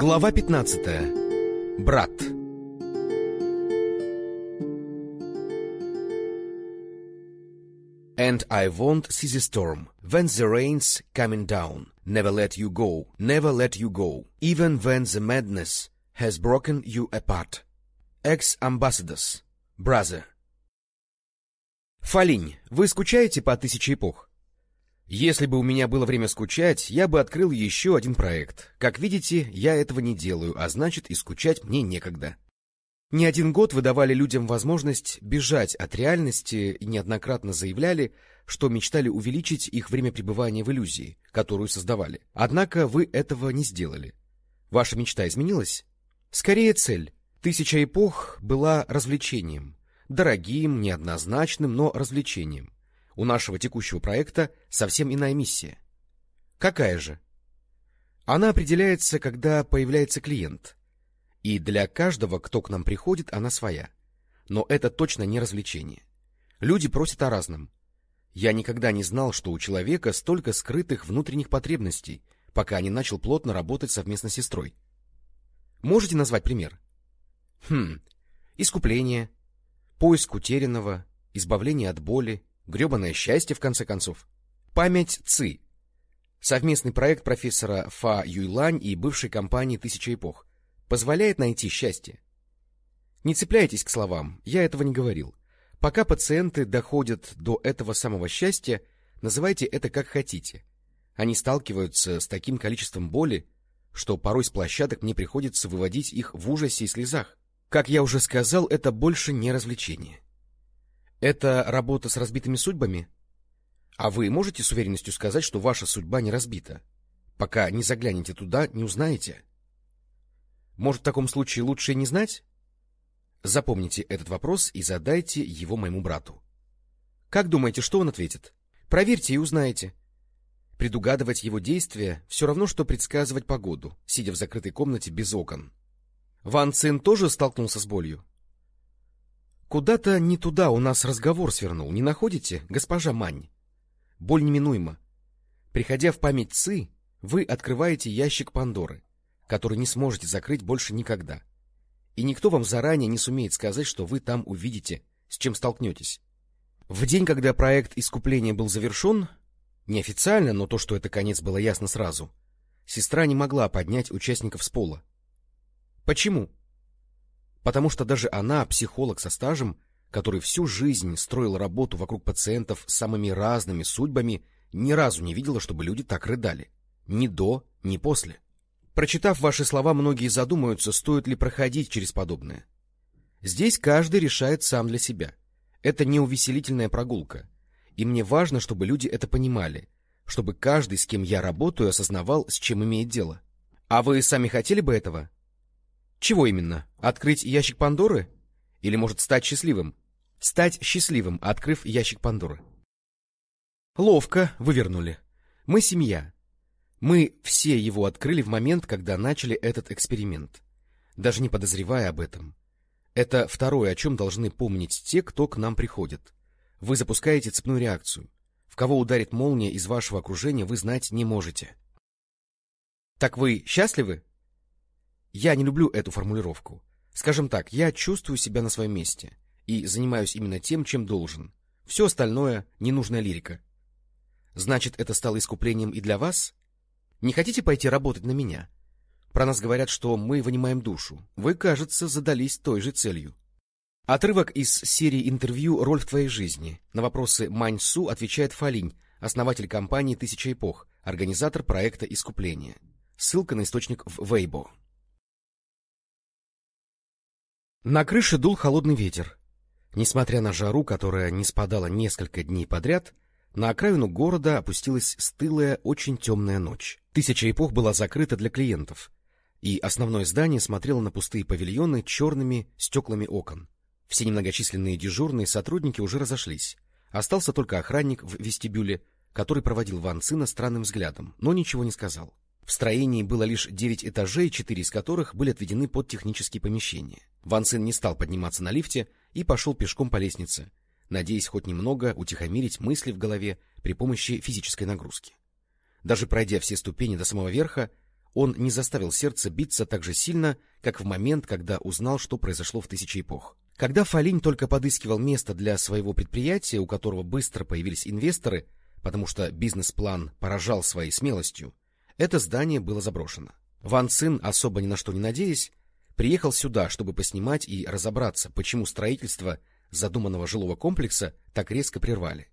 Глава 15. Брат. And I won't see the storm when the rain's coming down. Never let you go, never let you go, even when the madness has broken you apart. Ex-ambassadors, brother. Фалинь, вы скучаете по тысяче эпох? Если бы у меня было время скучать, я бы открыл еще один проект. Как видите, я этого не делаю, а значит и скучать мне некогда. Не один год вы давали людям возможность бежать от реальности и неоднократно заявляли, что мечтали увеличить их время пребывания в иллюзии, которую создавали. Однако вы этого не сделали. Ваша мечта изменилась? Скорее цель. Тысяча эпох была развлечением. Дорогим, неоднозначным, но развлечением. У нашего текущего проекта совсем иная миссия. Какая же? Она определяется, когда появляется клиент. И для каждого, кто к нам приходит, она своя. Но это точно не развлечение. Люди просят о разном. Я никогда не знал, что у человека столько скрытых внутренних потребностей, пока не начал плотно работать совместно с сестрой. Можете назвать пример? Хм, искупление, поиск утерянного, избавление от боли, Гребаное счастье, в конце концов. Память ЦИ. Совместный проект профессора Фа Юйлань и бывшей компании «Тысяча эпох» позволяет найти счастье. Не цепляйтесь к словам, я этого не говорил. Пока пациенты доходят до этого самого счастья, называйте это как хотите. Они сталкиваются с таким количеством боли, что порой с площадок мне приходится выводить их в ужасе и слезах. Как я уже сказал, это больше не развлечение. Это работа с разбитыми судьбами? А вы можете с уверенностью сказать, что ваша судьба не разбита? Пока не заглянете туда, не узнаете. Может, в таком случае лучше не знать? Запомните этот вопрос и задайте его моему брату. Как думаете, что он ответит? Проверьте и узнаете. Предугадывать его действия все равно, что предсказывать погоду, сидя в закрытой комнате без окон. Ван Цин тоже столкнулся с болью? Куда-то не туда у нас разговор свернул, не находите, госпожа Мань? Боль неминуема. Приходя в память Ци, вы открываете ящик Пандоры, который не сможете закрыть больше никогда. И никто вам заранее не сумеет сказать, что вы там увидите, с чем столкнетесь. В день, когда проект искупления был завершен, неофициально, но то, что это конец, было ясно сразу, сестра не могла поднять участников с пола. Почему? Потому что даже она, психолог со стажем, который всю жизнь строил работу вокруг пациентов с самыми разными судьбами, ни разу не видела, чтобы люди так рыдали. Ни до, ни после. Прочитав ваши слова, многие задумаются, стоит ли проходить через подобное. Здесь каждый решает сам для себя. Это не увеселительная прогулка. И мне важно, чтобы люди это понимали, чтобы каждый, с кем я работаю, осознавал, с чем имеет дело. А вы сами хотели бы этого? Чего именно? Открыть ящик Пандоры? Или, может, стать счастливым? Стать счастливым, открыв ящик Пандоры. Ловко вывернули. Мы семья. Мы все его открыли в момент, когда начали этот эксперимент, даже не подозревая об этом. Это второе, о чем должны помнить те, кто к нам приходит. Вы запускаете цепную реакцию. В кого ударит молния из вашего окружения, вы знать не можете. Так вы счастливы? Я не люблю эту формулировку. Скажем так, я чувствую себя на своем месте и занимаюсь именно тем, чем должен. Все остальное — ненужная лирика. Значит, это стало искуплением и для вас? Не хотите пойти работать на меня? Про нас говорят, что мы вынимаем душу. Вы, кажется, задались той же целью. Отрывок из серии интервью «Роль в твоей жизни». На вопросы Мань Су отвечает Фалинь, основатель компании «Тысяча эпох», организатор проекта «Искупление». Ссылка на источник в Weibo. На крыше дул холодный ветер. Несмотря на жару, которая не спадала несколько дней подряд, на окраину города опустилась стылая, очень темная ночь. Тысяча эпох была закрыта для клиентов, и основное здание смотрело на пустые павильоны черными стеклами окон. Все немногочисленные дежурные сотрудники уже разошлись. Остался только охранник в вестибюле, который проводил Ван Цина странным взглядом, но ничего не сказал. В строении было лишь девять этажей, четыре из которых были отведены под технические помещения. Ван Цин не стал подниматься на лифте и пошел пешком по лестнице, надеясь хоть немного утихомирить мысли в голове при помощи физической нагрузки. Даже пройдя все ступени до самого верха, он не заставил сердце биться так же сильно, как в момент, когда узнал, что произошло в тысячи эпох. Когда Фалинь только подыскивал место для своего предприятия, у которого быстро появились инвесторы, потому что бизнес-план поражал своей смелостью, это здание было заброшено. Ван Цин, особо ни на что не надеясь, приехал сюда, чтобы поснимать и разобраться, почему строительство задуманного жилого комплекса так резко прервали.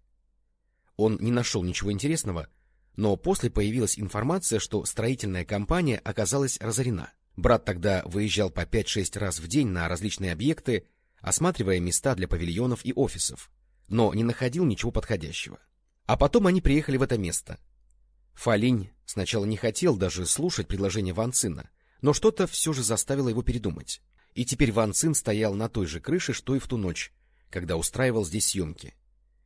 Он не нашел ничего интересного, но после появилась информация, что строительная компания оказалась разорена. Брат тогда выезжал по 5-6 раз в день на различные объекты, осматривая места для павильонов и офисов, но не находил ничего подходящего. А потом они приехали в это место. Фалинь сначала не хотел даже слушать предложение Ван Цина, но что-то все же заставило его передумать. И теперь Ван Цин стоял на той же крыше, что и в ту ночь, когда устраивал здесь съемки.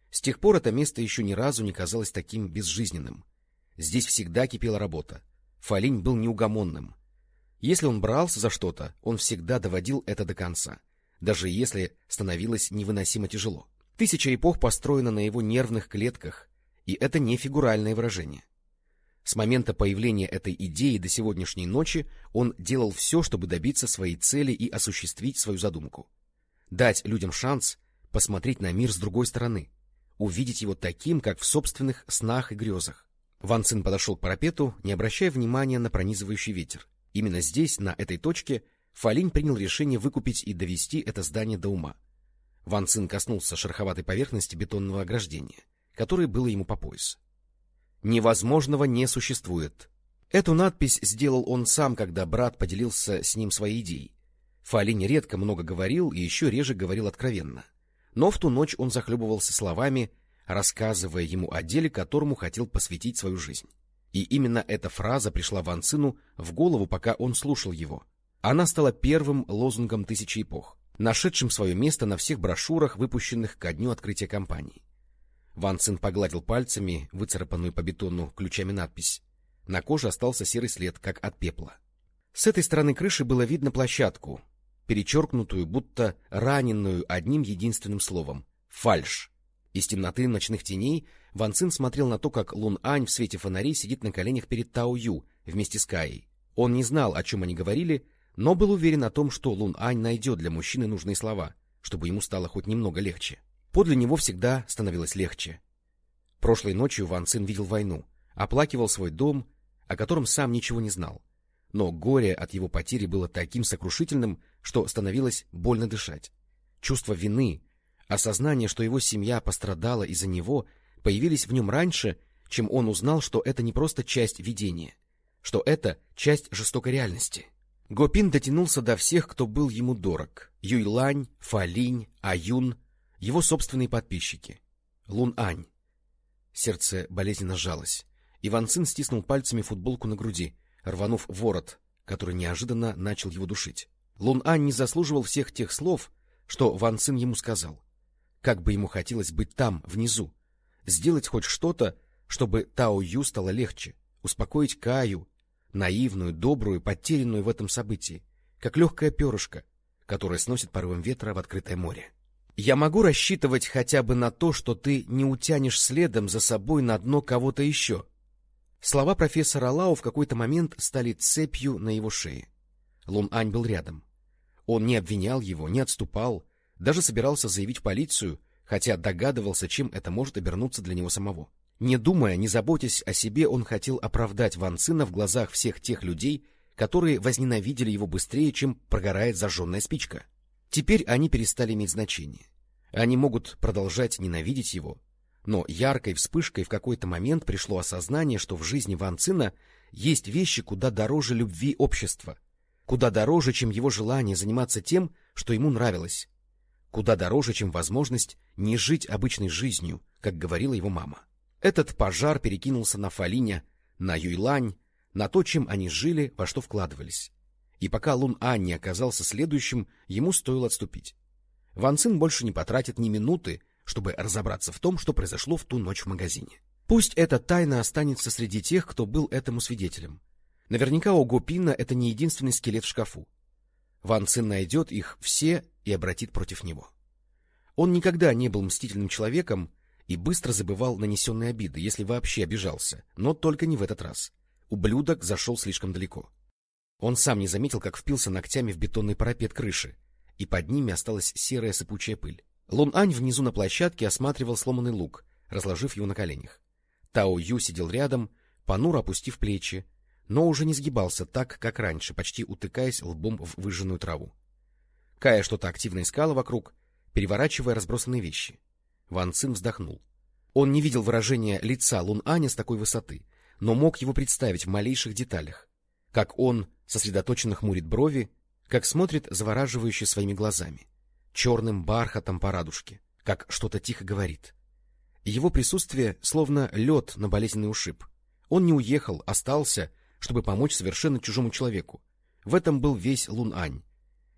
С тех пор это место еще ни разу не казалось таким безжизненным. Здесь всегда кипела работа. Фалинь был неугомонным. Если он брался за что-то, он всегда доводил это до конца, даже если становилось невыносимо тяжело. Тысяча эпох построена на его нервных клетках, и это не фигуральное выражение. С момента появления этой идеи до сегодняшней ночи он делал все, чтобы добиться своей цели и осуществить свою задумку. Дать людям шанс посмотреть на мир с другой стороны, увидеть его таким, как в собственных снах и грезах. Ван Цин подошел к парапету, не обращая внимания на пронизывающий ветер. Именно здесь, на этой точке, Фалинь принял решение выкупить и довести это здание до ума. Ван Цин коснулся шероховатой поверхности бетонного ограждения, которое было ему по пояс. «Невозможного не существует». Эту надпись сделал он сам, когда брат поделился с ним своей идеей. Фалинь редко много говорил и еще реже говорил откровенно. Но в ту ночь он захлебывался словами рассказывая ему о деле, которому хотел посвятить свою жизнь. И именно эта фраза пришла Ван Цину в голову, пока он слушал его. Она стала первым лозунгом тысячи эпох, нашедшим свое место на всех брошюрах, выпущенных ко дню открытия компании. Ван Цин погладил пальцами выцарапанную по бетону ключами надпись. На коже остался серый след, как от пепла. С этой стороны крыши было видно площадку, перечеркнутую, будто раненную одним единственным словом — фальш. Из темноты ночных теней Ван Цин смотрел на то, как Лун Ань в свете фонарей сидит на коленях перед Тао Ю вместе с Каей. Он не знал, о чем они говорили, но был уверен о том, что Лун Ань найдет для мужчины нужные слова, чтобы ему стало хоть немного легче. Подле него всегда становилось легче. Прошлой ночью Ван Цин видел войну, оплакивал свой дом, о котором сам ничего не знал. Но горе от его потери было таким сокрушительным, что становилось больно дышать. Чувство вины, Осознание, что его семья пострадала из-за него, появились в нем раньше, чем он узнал, что это не просто часть видения, что это часть жестокой реальности. Гопин дотянулся до всех, кто был ему дорог. Юйлань, Фалинь, Аюн, его собственные подписчики. Лун-Ань. Сердце болезненно сжалось. Иван Цин стиснул пальцами футболку на груди, рванув ворот, который неожиданно начал его душить. Лун-Ань не заслуживал всех тех слов, что Ван Цин ему сказал. Как бы ему хотелось быть там, внизу, сделать хоть что-то, чтобы Тао Ю стало легче, успокоить Каю, наивную, добрую, потерянную в этом событии, как легкое перышко, которое сносит порывом ветра в открытое море. Я могу рассчитывать хотя бы на то, что ты не утянешь следом за собой на дно кого-то еще. Слова профессора Лао в какой-то момент стали цепью на его шее. Лун Ань был рядом. Он не обвинял его, не отступал, даже собирался заявить в полицию, хотя догадывался, чем это может обернуться для него самого. Не думая, не заботясь о себе, он хотел оправдать Ван Цина в глазах всех тех людей, которые возненавидели его быстрее, чем прогорает зажженная спичка. Теперь они перестали иметь значение. Они могут продолжать ненавидеть его, но яркой вспышкой в какой-то момент пришло осознание, что в жизни Ван Цина есть вещи куда дороже любви общества, куда дороже, чем его желание заниматься тем, что ему нравилось, куда дороже, чем возможность не жить обычной жизнью, как говорила его мама. Этот пожар перекинулся на Фалиня, на Юйлань, на то, чем они жили, во что вкладывались. И пока Лун Ань не оказался следующим, ему стоило отступить. Ван Цин больше не потратит ни минуты, чтобы разобраться в том, что произошло в ту ночь в магазине. Пусть эта тайна останется среди тех, кто был этому свидетелем. Наверняка у Гопина это не единственный скелет в шкафу. Ван Цин найдет их все и обратит против него. Он никогда не был мстительным человеком и быстро забывал нанесенные обиды, если вообще обижался, но только не в этот раз. Ублюдок зашел слишком далеко. Он сам не заметил, как впился ногтями в бетонный парапет крыши, и под ними осталась серая сыпучая пыль. Лун Ань внизу на площадке осматривал сломанный лук, разложив его на коленях. Тао Ю сидел рядом, понуро опустив плечи, но уже не сгибался так, как раньше, почти утыкаясь лбом в выжженную траву. Кая что-то активно искала вокруг, переворачивая разбросанные вещи. Ван Цин вздохнул. Он не видел выражения лица Лун Аня с такой высоты, но мог его представить в малейших деталях. Как он сосредоточенно хмурит брови, как смотрит завораживающе своими глазами, черным бархатом по радужке, как что-то тихо говорит. Его присутствие словно лед на болезненный ушиб. Он не уехал, остался, чтобы помочь совершенно чужому человеку. В этом был весь Лун Ань.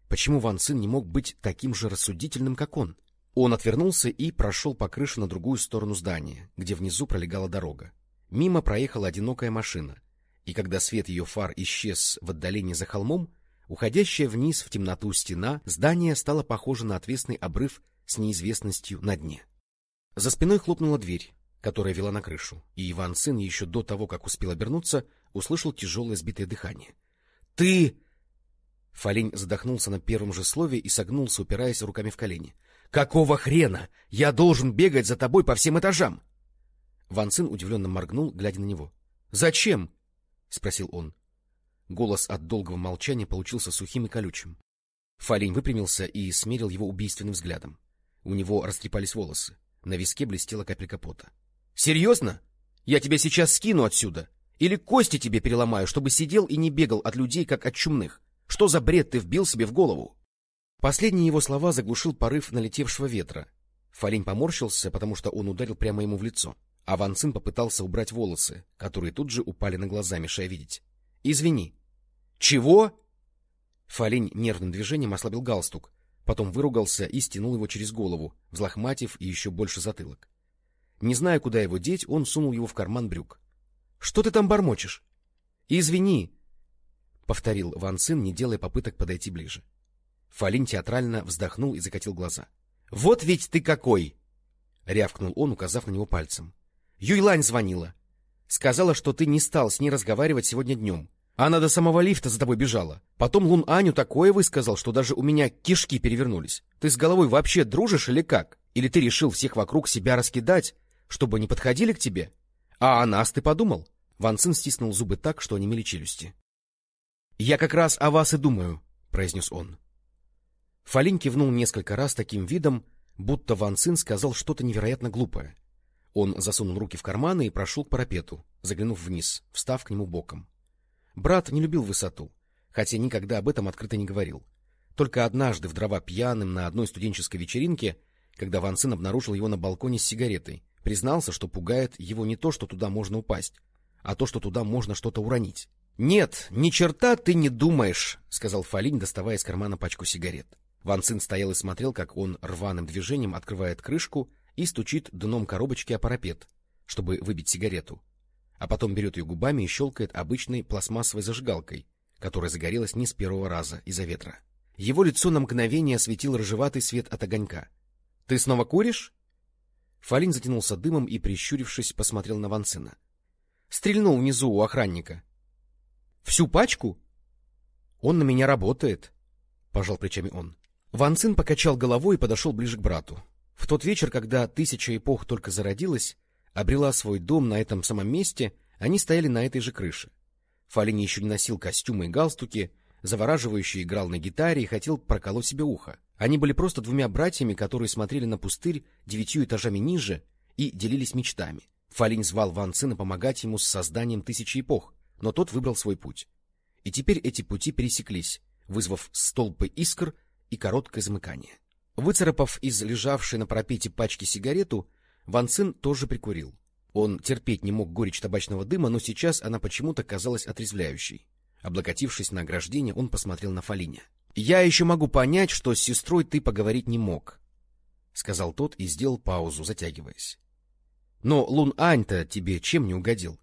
Почему Ван Цин не мог быть таким же рассудительным, как он? Он отвернулся и прошел по крыше на другую сторону здания, где внизу пролегала дорога. Мимо проехала одинокая машина, и когда свет ее фар исчез в отдалении за холмом, уходящая вниз в темноту стена, здание стало похоже на отвесный обрыв с неизвестностью на дне. За спиной хлопнула дверь, которая вела на крышу, и Иван сын еще до того, как успел обернуться, услышал тяжелое сбитое дыхание. — Ты! Фалень задохнулся на первом же слове и согнулся, упираясь руками в колени. — Какого хрена? Я должен бегать за тобой по всем этажам! Ван Цин удивленно моргнул, глядя на него. — Зачем? — спросил он. Голос от долгого молчания получился сухим и колючим. Фалень выпрямился и смерил его убийственным взглядом. У него растрепались волосы. На виске блестела капелька пота. — Серьезно? Я тебя сейчас скину отсюда? Или кости тебе переломаю, чтобы сидел и не бегал от людей, как от чумных? Что за бред ты вбил себе в голову? Последние его слова заглушил порыв налетевшего ветра. Фалень поморщился, потому что он ударил прямо ему в лицо. А Ван Цин попытался убрать волосы, которые тут же упали на глаза, мешая видеть. — Извини. — Чего? Фалень нервным движением ослабил галстук, потом выругался и стянул его через голову, взлохматив и еще больше затылок. Не зная, куда его деть, он сунул его в карман брюк. — Что ты там бормочешь? — Извини, — повторил Ван Цин, не делая попыток подойти ближе. Фалин театрально вздохнул и закатил глаза. — Вот ведь ты какой! — рявкнул он, указав на него пальцем. — Юйлань звонила. Сказала, что ты не стал с ней разговаривать сегодня днем. Она до самого лифта за тобой бежала. Потом Лун Аню такое высказал, что даже у меня кишки перевернулись. Ты с головой вообще дружишь или как? Или ты решил всех вокруг себя раскидать, чтобы не подходили к тебе? А о нас ты подумал? Ван Цин стиснул зубы так, что онемели челюсти. — Я как раз о вас и думаю, — произнес он. Фалин кивнул несколько раз таким видом, будто Ван Цин сказал что-то невероятно глупое. Он засунул руки в карманы и прошел к парапету, заглянув вниз, встав к нему боком. Брат не любил высоту, хотя никогда об этом открыто не говорил. Только однажды в дрова пьяным на одной студенческой вечеринке, когда Ван Цин обнаружил его на балконе с сигаретой, признался, что пугает его не то, что туда можно упасть, а то, что туда можно что-то уронить. — Нет, ни черта ты не думаешь, — сказал Фалинь, доставая из кармана пачку сигарет. Ван Цин стоял и смотрел, как он рваным движением открывает крышку и стучит дном коробочки о парапет, чтобы выбить сигарету. А потом берет ее губами и щелкает обычной пластмассовой зажигалкой, которая загорелась не с первого раза из-за ветра. Его лицо на мгновение осветил рыжеватый свет от огонька. — Ты снова куришь? Фалин затянулся дымом и, прищурившись, посмотрел на Ванцина. Стрельнул внизу у охранника. Всю пачку? Он на меня работает, пожал плечами он. Ван Цин покачал головой и подошел ближе к брату. В тот вечер, когда тысяча эпох только зародилась, обрела свой дом на этом самом месте, они стояли на этой же крыше. Фалин еще не носил костюмы и галстуки, завораживающе играл на гитаре и хотел проколоть себе ухо. Они были просто двумя братьями, которые смотрели на пустырь девятью этажами ниже и делились мечтами. Фалин звал Ван Цина помогать ему с созданием тысячи эпох, но тот выбрал свой путь. И теперь эти пути пересеклись, вызвав столпы искр и короткое замыкание. Выцарапав из лежавшей на пропете пачки сигарету, Ван Цин тоже прикурил. Он терпеть не мог горечь табачного дыма, но сейчас она почему-то казалась отрезвляющей. Облокотившись на ограждение, он посмотрел на Фалиня. — Я еще могу понять, что с сестрой ты поговорить не мог, — сказал тот и сделал паузу, затягиваясь. — Но Лун Ань-то тебе чем не угодил?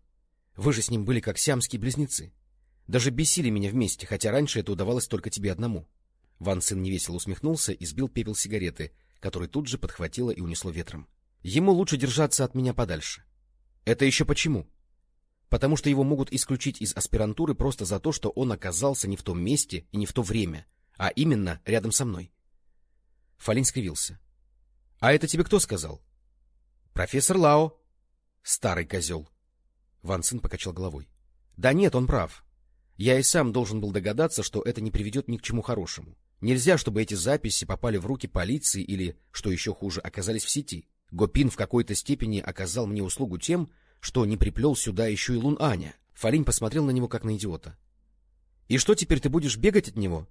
Вы же с ним были как сиамские близнецы. Даже бесили меня вместе, хотя раньше это удавалось только тебе одному. Ван Цин невесело усмехнулся и сбил пепел сигареты, который тут же подхватило и унесло ветром. Ему лучше держаться от меня подальше. — Это еще почему? — потому что его могут исключить из аспирантуры просто за то, что он оказался не в том месте и не в то время, а именно рядом со мной. Фалин скривился. — А это тебе кто сказал? — Профессор Лао. — Старый козел. Ван Цин покачал головой. — Да нет, он прав. Я и сам должен был догадаться, что это не приведет ни к чему хорошему. Нельзя, чтобы эти записи попали в руки полиции или, что еще хуже, оказались в сети. Гопин в какой-то степени оказал мне услугу тем, что не приплел сюда еще и Лун Аня. Фалинь посмотрел на него, как на идиота. — И что теперь ты будешь бегать от него?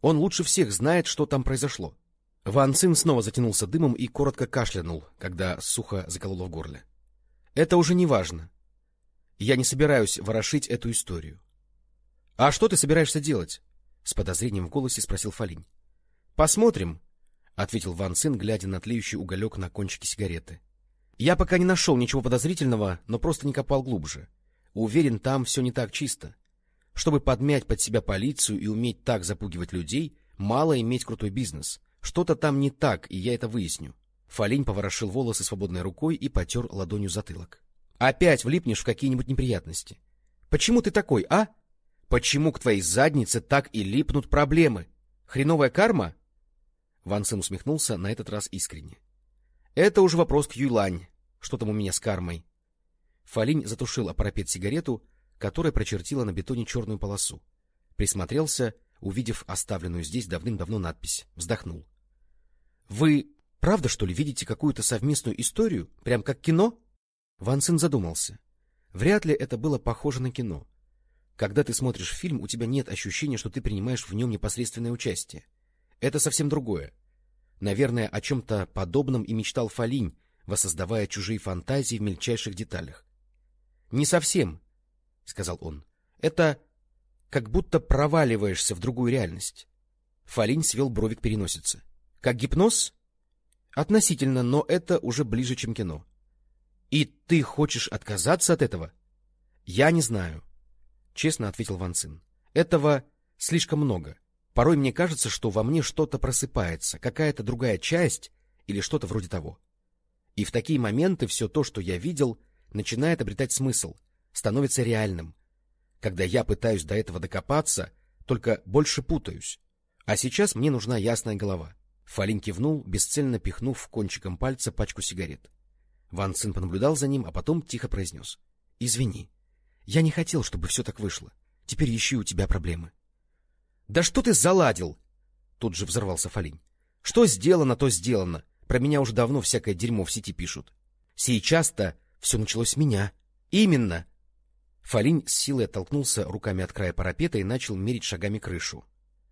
Он лучше всех знает, что там произошло. Ван Цин снова затянулся дымом и коротко кашлянул, когда сухо закололо в горле. — Это уже не важно. Я не собираюсь ворошить эту историю. — А что ты собираешься делать? — с подозрением в голосе спросил Фалинь. — Посмотрим, — ответил Ван Цин, глядя на тлеющий уголек на кончике сигареты. — Я пока не нашел ничего подозрительного, но просто не копал глубже. Уверен, там все не так чисто. Чтобы подмять под себя полицию и уметь так запугивать людей, мало иметь крутой бизнес. Что-то там не так, и я это выясню. Фалинь поворошил волосы свободной рукой и потер ладонью затылок. — Опять влипнешь в какие-нибудь неприятности. Почему ты такой, а? Почему к твоей заднице так и липнут проблемы? Хреновая карма? Ван Цин усмехнулся, на этот раз искренне. — Это уже вопрос к Юйлань. Что там у меня с кармой? Фалинь затушил аппарапет сигарету, которая прочертила на бетоне черную полосу. Присмотрелся, увидев оставленную здесь давным-давно надпись. Вздохнул. — Вы правда, что ли, видите какую-то совместную историю? Прям как кино? Ван Цин задумался. Вряд ли это было похоже на кино. Когда ты смотришь фильм, у тебя нет ощущения, что ты принимаешь в нем непосредственное участие. Это совсем другое. Наверное, о чем-то подобном и мечтал Фалинь, воссоздавая чужие фантазии в мельчайших деталях. — Не совсем, — сказал он. — Это как будто проваливаешься в другую реальность. Фалинь свел брови к переносице. — Как гипноз? — Относительно, но это уже ближе, чем кино. — И ты хочешь отказаться от этого? — Я не знаю, — честно ответил Ван Цин. — Этого слишком много. Порой мне кажется, что во мне что-то просыпается, какая-то другая часть или что-то вроде того. И в такие моменты все то, что я видел, начинает обретать смысл, становится реальным. Когда я пытаюсь до этого докопаться, только больше путаюсь. А сейчас мне нужна ясная голова. Фалин кивнул, бесцельно пихнув кончиком пальца пачку сигарет. Ван Цин понаблюдал за ним, а потом тихо произнес. — Извини, я не хотел, чтобы все так вышло. Теперь еще и у тебя проблемы. — Да что ты заладил? Тут же взорвался Фалин. — Что сделано, то сделано. Про меня уже давно всякое дерьмо в сети пишут. Сейчас-то все началось с меня. Именно. Фалинь с силой оттолкнулся руками от края парапета и начал мерить шагами крышу.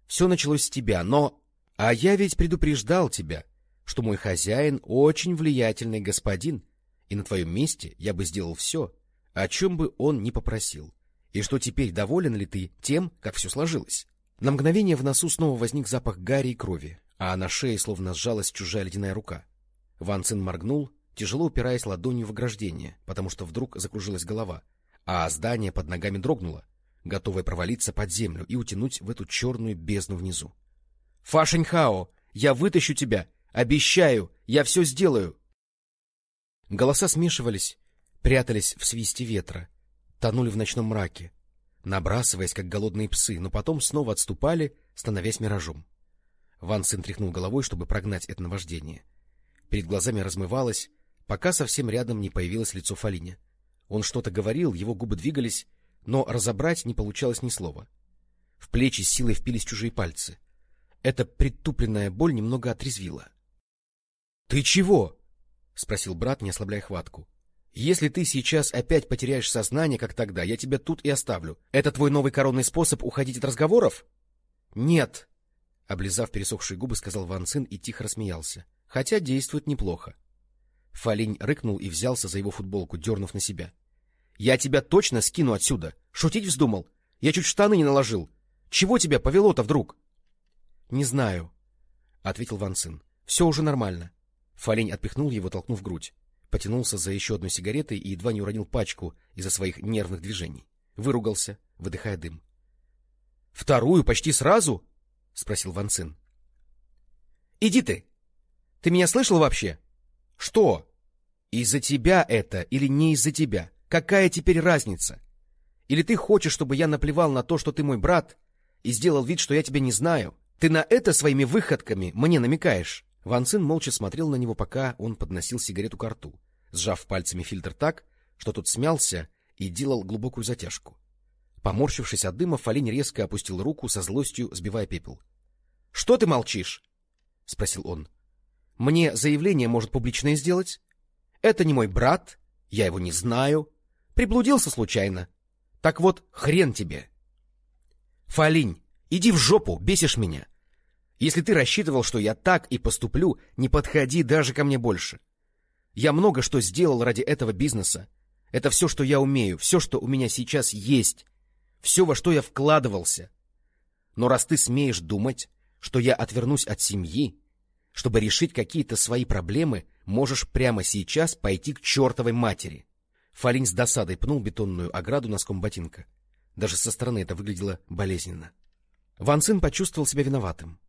Все началось с тебя, но... А я ведь предупреждал тебя, что мой хозяин очень влиятельный господин, и на твоем месте я бы сделал все, о чем бы он ни попросил. И что теперь доволен ли ты тем, как все сложилось? На мгновение в носу снова возник запах гари и крови, а на шее словно сжалась чужая ледяная рука. Ван Цин моргнул, тяжело упираясь ладонью в ограждение, потому что вдруг закружилась голова, а здание под ногами дрогнуло, готовое провалиться под землю и утянуть в эту черную бездну внизу. — Фашеньхао, я вытащу тебя! Обещаю! Я все сделаю! Голоса смешивались, прятались в свисте ветра, тонули в ночном мраке, набрасываясь, как голодные псы, но потом снова отступали, становясь миражом. Ван Цин тряхнул головой, чтобы прогнать это наваждение. Перед глазами размывалось, пока совсем рядом не появилось лицо Фалиня. Он что-то говорил, его губы двигались, но разобрать не получалось ни слова. В плечи с силой впились чужие пальцы. Эта притупленная боль немного отрезвила. — Ты чего? — спросил брат, не ослабляя хватку. Если ты сейчас опять потеряешь сознание, как тогда, я тебя тут и оставлю. Это твой новый коронный способ уходить от разговоров? — Нет, — облизав пересохшие губы, сказал Ван Цин и тихо рассмеялся. — Хотя действует неплохо. Фалинь рыкнул и взялся за его футболку, дернув на себя. — Я тебя точно скину отсюда. Шутить вздумал? Я чуть штаны не наложил. Чего тебя повело-то вдруг? — Не знаю, — ответил Ван Цин. — Все уже нормально. Фалинь отпихнул его, толкнув грудь потянулся за еще одной сигаретой и едва не уронил пачку из-за своих нервных движений. Выругался, выдыхая дым. — Вторую почти сразу? — спросил Ван Цин. — Иди ты! Ты меня слышал вообще? — Что? Из-за тебя это или не из-за тебя? Какая теперь разница? Или ты хочешь, чтобы я наплевал на то, что ты мой брат, и сделал вид, что я тебя не знаю? Ты на это своими выходками мне намекаешь? Ван Цин молча смотрел на него, пока он подносил сигарету к рту, сжав пальцами фильтр так, что тот смялся и делал глубокую затяжку. Поморщившись от дыма, Фалинь резко опустил руку со злостью, сбивая пепел. — Что ты молчишь? — спросил он. — Мне заявление может публичное сделать? Это не мой брат, я его не знаю. Приблудился случайно. Так вот, хрен тебе. — Фалинь, иди в жопу, бесишь меня. Если ты рассчитывал, что я так и поступлю, не подходи даже ко мне больше. Я много что сделал ради этого бизнеса. Это все, что я умею, все, что у меня сейчас есть, все, во что я вкладывался. Но раз ты смеешь думать, что я отвернусь от семьи, чтобы решить какие-то свои проблемы, можешь прямо сейчас пойти к чертовой матери. Фалин с досадой пнул бетонную ограду носком ботинка. Даже со стороны это выглядело болезненно. Ван Цин почувствовал себя виноватым.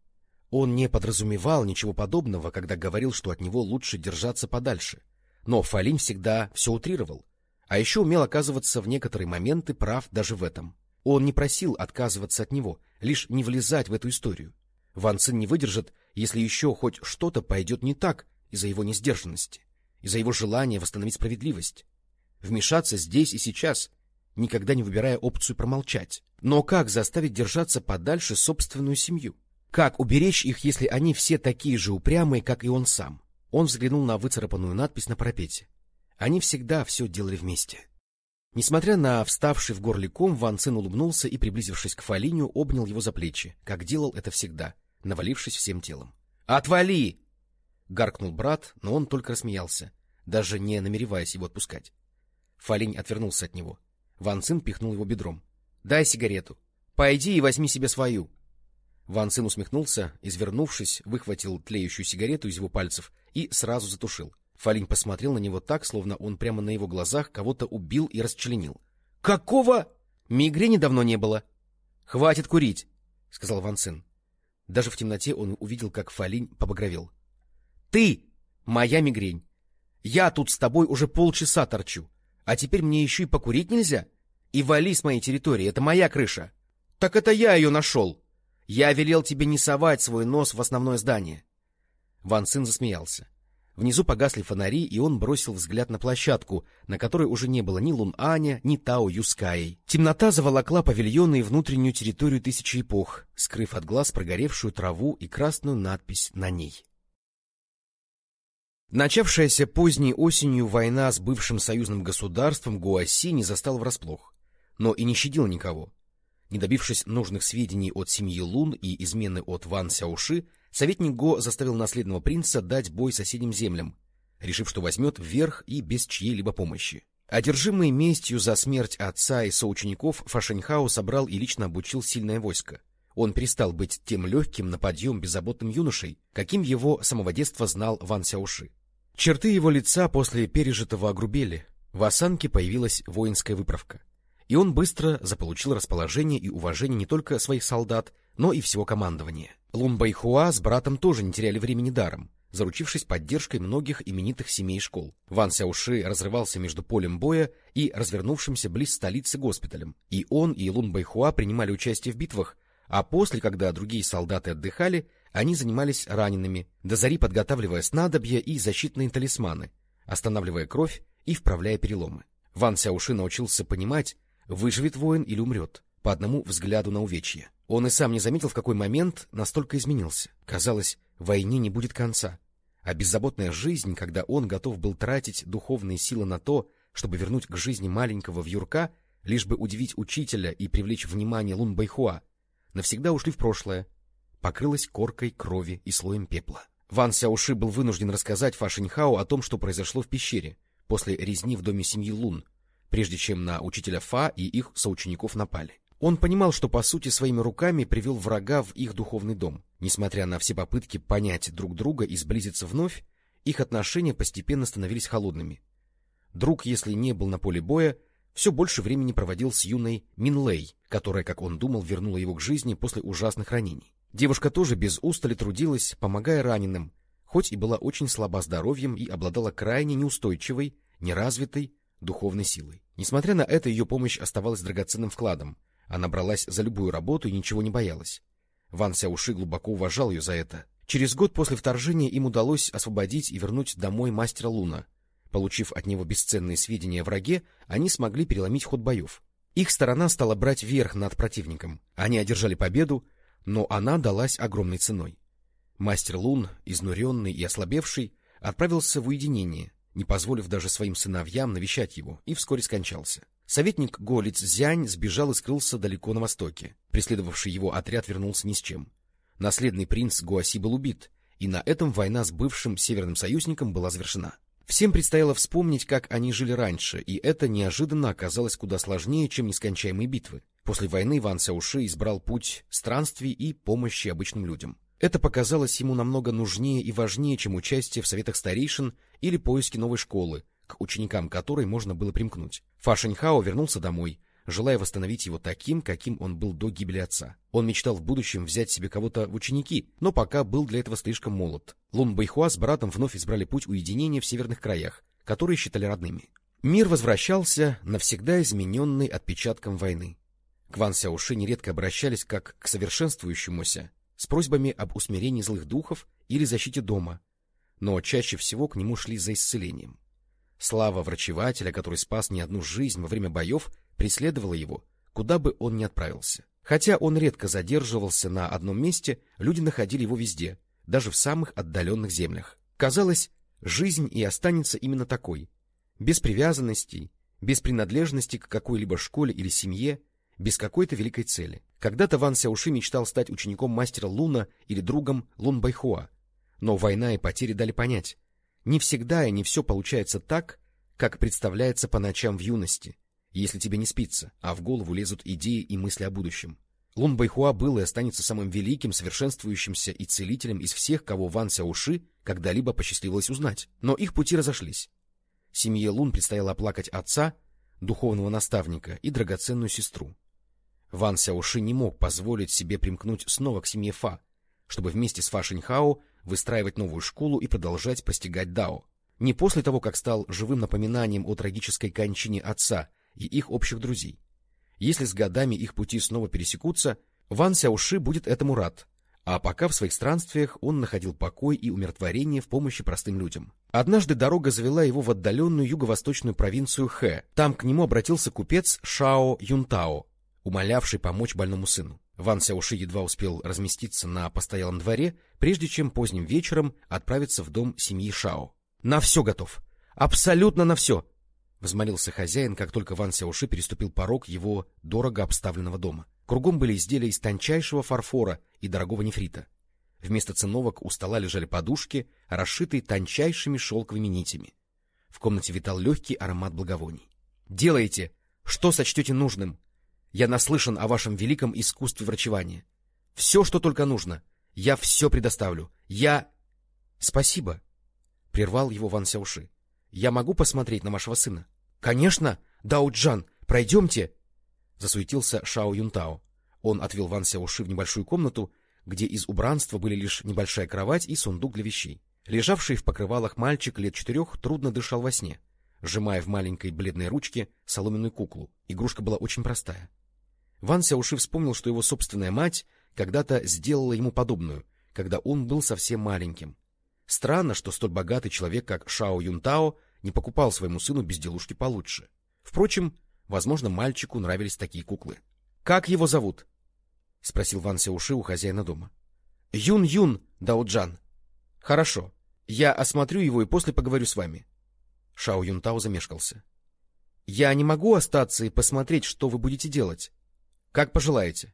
Он не подразумевал ничего подобного, когда говорил, что от него лучше держаться подальше. Но Фалинь всегда все утрировал. А еще умел оказываться в некоторые моменты прав даже в этом. Он не просил отказываться от него, лишь не влезать в эту историю. Ван Цин не выдержит, если еще хоть что-то пойдет не так из-за его несдержанности, из-за его желания восстановить справедливость. Вмешаться здесь и сейчас, никогда не выбирая опцию промолчать. Но как заставить держаться подальше собственную семью? Как уберечь их, если они все такие же упрямые, как и он сам? Он взглянул на выцарапанную надпись на парапете. Они всегда все делали вместе. Несмотря на вставший в горле ком, Ван Цин улыбнулся и, приблизившись к Фалиню, обнял его за плечи, как делал это всегда, навалившись всем телом. «Отвали!» — гаркнул брат, но он только рассмеялся, даже не намереваясь его отпускать. Фалинь отвернулся от него. Ван Цин пихнул его бедром. «Дай сигарету. Пойди и возьми себе свою». Ван Цин усмехнулся, извернувшись, выхватил тлеющую сигарету из его пальцев и сразу затушил. Фалинь посмотрел на него так, словно он прямо на его глазах кого-то убил и расчленил. — Какого? Мигрени давно не было. — Хватит курить, — сказал Ван Цин. Даже в темноте он увидел, как Фалинь побагровел. — Ты моя мигрень. Я тут с тобой уже полчаса торчу, а теперь мне еще и покурить нельзя? И вали с моей территории, это моя крыша. — Так это я ее нашел! Я велел тебе не совать свой нос в основное здание. Ван Цин засмеялся. Внизу погасли фонари, и он бросил взгляд на площадку, на которой уже не было ни Лун Аня, ни Тао Юскаей. Темнота заволокла павильоны и внутреннюю территорию тысячи эпох, скрыв от глаз прогоревшую траву и красную надпись на ней. Начавшаяся поздней осенью война с бывшим союзным государством Гуаси не застала врасплох, но и не щадила никого. Не добившись нужных сведений от семьи Лун и измены от Ван Сяуши, советник Го заставил наследного принца дать бой соседним землям, решив, что возьмет вверх и без чьей-либо помощи. Одержимый местью за смерть отца и соучеников, Фашеньхао собрал и лично обучил сильное войско. Он перестал быть тем легким на подъем беззаботным юношей, каким его самого детства знал Ван Сяуши. Черты его лица после пережитого огрубели, в осанке появилась воинская выправка и он быстро заполучил расположение и уважение не только своих солдат, но и всего командования. Лун Байхуа с братом тоже не теряли времени даром, заручившись поддержкой многих именитых семей и школ. Ван Сяуши разрывался между полем боя и развернувшимся близ столицы госпиталем, и он и Лун Байхуа принимали участие в битвах, а после, когда другие солдаты отдыхали, они занимались ранеными, до зари подготавливая снадобья и защитные талисманы, останавливая кровь и вправляя переломы. Ван Сяуши научился понимать, Выживет воин или умрет, по одному взгляду на увечье. Он и сам не заметил, в какой момент настолько изменился. Казалось, войне не будет конца. А беззаботная жизнь, когда он готов был тратить духовные силы на то, чтобы вернуть к жизни маленького вьюрка, лишь бы удивить учителя и привлечь внимание Лун Байхуа, навсегда ушли в прошлое, покрылась коркой крови и слоем пепла. Ван Сяуши был вынужден рассказать Фа Шиньхао о том, что произошло в пещере, после резни в доме семьи Лун, прежде чем на учителя Фа и их соучеников напали. Он понимал, что по сути своими руками привел врага в их духовный дом. Несмотря на все попытки понять друг друга и сблизиться вновь, их отношения постепенно становились холодными. Друг, если не был на поле боя, все больше времени проводил с юной Минлей, которая, как он думал, вернула его к жизни после ужасных ранений. Девушка тоже без устали трудилась, помогая раненым, хоть и была очень слаба здоровьем и обладала крайне неустойчивой, неразвитой, духовной силой. Несмотря на это, ее помощь оставалась драгоценным вкладом. Она бралась за любую работу и ничего не боялась. Ван Сяуши глубоко уважал ее за это. Через год после вторжения им удалось освободить и вернуть домой мастера Луна. Получив от него бесценные сведения о враге, они смогли переломить ход боев. Их сторона стала брать верх над противником. Они одержали победу, но она далась огромной ценой. Мастер Лун, изнуренный и ослабевший, отправился в уединение, не позволив даже своим сыновьям навещать его, и вскоре скончался. Советник Голиц Зянь сбежал и скрылся далеко на востоке. Преследовавший его отряд вернулся ни с чем. Наследный принц Гуаси был убит, и на этом война с бывшим северным союзником была завершена. Всем предстояло вспомнить, как они жили раньше, и это неожиданно оказалось куда сложнее, чем нескончаемые битвы. После войны Ван Сяуши избрал путь странствий и помощи обычным людям. Это показалось ему намного нужнее и важнее, чем участие в советах старейшин или поиски новой школы, к ученикам которой можно было примкнуть. Фа Шэньхао вернулся домой, желая восстановить его таким, каким он был до гибели отца. Он мечтал в будущем взять себе кого-то в ученики, но пока был для этого слишком молод. Лун Байхуа с братом вновь избрали путь уединения в северных краях, которые считали родными. Мир возвращался, навсегда измененный отпечатком войны. К Ван Сяоши нередко обращались как к совершенствующемуся, с просьбами об усмирении злых духов или защите дома, но чаще всего к нему шли за исцелением. Слава врачевателя, который спас не одну жизнь во время боев, преследовала его, куда бы он ни отправился. Хотя он редко задерживался на одном месте, люди находили его везде, даже в самых отдаленных землях. Казалось, жизнь и останется именно такой, без привязанностей, без принадлежности к какой-либо школе или семье, без какой-то великой цели. Когда-то Ван Сяуши мечтал стать учеником мастера Луна или другом Лун Байхуа, но война и потери дали понять, не всегда и не все получается так, как представляется по ночам в юности, если тебе не спится, а в голову лезут идеи и мысли о будущем. Лун Байхуа был и останется самым великим, совершенствующимся и целителем из всех, кого Ван Сяоши когда-либо посчастливилось узнать. Но их пути разошлись. Семье Лун предстояло оплакать отца, духовного наставника и драгоценную сестру. Ван Сяоши не мог позволить себе примкнуть снова к семье Фа, чтобы вместе с Фа Шиньхао выстраивать новую школу и продолжать постигать дао. Не после того, как стал живым напоминанием о трагической кончине отца и их общих друзей. Если с годами их пути снова пересекутся, Ван Сяуши будет этому рад, а пока в своих странствиях он находил покой и умиротворение в помощи простым людям. Однажды дорога завела его в отдаленную юго-восточную провинцию Хэ. Там к нему обратился купец Шао Юнтао, умолявший помочь больному сыну. Ван Сяуши едва успел разместиться на постоялом дворе, прежде чем поздним вечером отправиться в дом семьи Шао. — На все готов! Абсолютно на все! — взмолился хозяин, как только Ван Сяуши переступил порог его дорого обставленного дома. Кругом были изделия из тончайшего фарфора и дорогого нефрита. Вместо циновок у стола лежали подушки, расшитые тончайшими шелковыми нитями. В комнате витал легкий аромат благовоний. — Делайте, что сочтете нужным, я наслышан о вашем великом искусстве врачевания. Все, что только нужно. Я все предоставлю. Я... — Спасибо, — прервал его Ван Сяуши. — Я могу посмотреть на вашего сына? — Конечно, Дао-Джан, пройдемте! — засуетился Шао Юнтао. Он отвел Ван Сяуши в небольшую комнату, где из убранства были лишь небольшая кровать и сундук для вещей. Лежавший в покрывалах мальчик лет четырех трудно дышал во сне, сжимая в маленькой бледной ручке соломенную куклу. Игрушка была очень простая. Ван Сяуши вспомнил, что его собственная мать когда-то сделала ему подобную, когда он был совсем маленьким. Странно, что столь богатый человек, как Шао Юнтао, не покупал своему сыну безделушки получше. Впрочем, возможно, мальчику нравились такие куклы. — Как его зовут? — спросил Ван Сяуши у хозяина дома. — Юн-Юн, Дауджан. — Хорошо. Я осмотрю его и после поговорю с вами. Шао Юнтао замешкался. — Я не могу остаться и посмотреть, что вы будете делать. — Как пожелаете.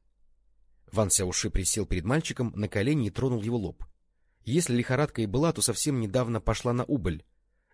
Ван Сяуши присел перед мальчиком на колени и тронул его лоб. Если лихорадка и была, то совсем недавно пошла на убыль.